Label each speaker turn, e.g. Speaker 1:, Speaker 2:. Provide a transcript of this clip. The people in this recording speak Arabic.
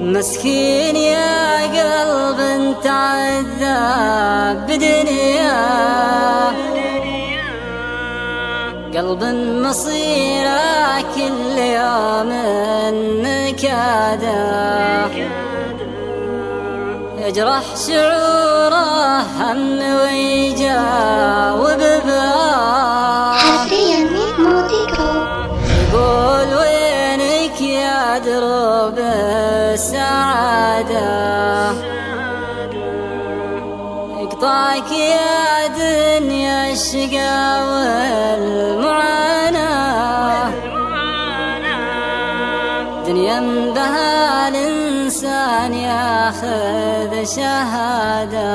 Speaker 1: مسكين يا قلب تعذب بدنيا. قلب مصيره كل يوم نكاده يجرح شعوره هم ويجاوب باه
Speaker 2: موتيكو
Speaker 1: يقول وينك يا دروب السعادة يقطعك يا دنيا الشقا والمعاناة. دنيا بها الإنسان ياخذ شهادة.